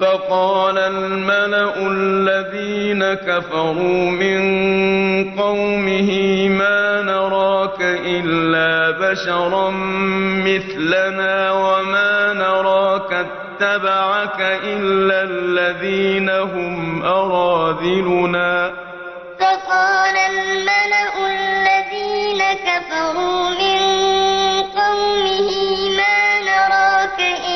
فَقَالَ الْمَلَأُ الَّذِينَ كَفَرُوا مِن قَوْمِهِ مَا نَرَاكَ إِلَّا بَشَرًا مِّثْلَنَا وَمَا نَرَاكَ اتَّبَعَكَ إِلَّا الَّذِينَ هُمْ أَرَاذِلُنَا. بَادِيَ الرَّأْيِ فَقَالَ الْمَلَأُ الَّذِينَ كَفَرُوا مِن قَوْمِهِ مَا نَرَاكَ إِلَّا